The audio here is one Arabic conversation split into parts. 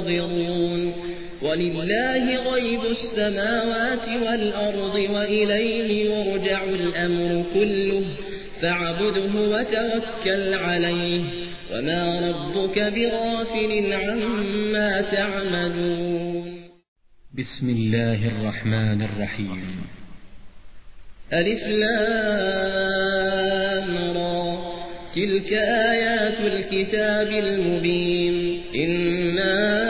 منتظرون ولله غيب السماوات والأرض وإليه يرجع الأمر كله. فاعبده وتوكل عليه. وما ربك بغافل عما تعملون. بسم الله الرحمن الرحيم. ألف لامرى تلك آيات الكتاب المبين. إنا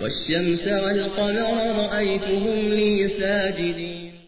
والشمس والقمر رأيتهم لي ساجدين.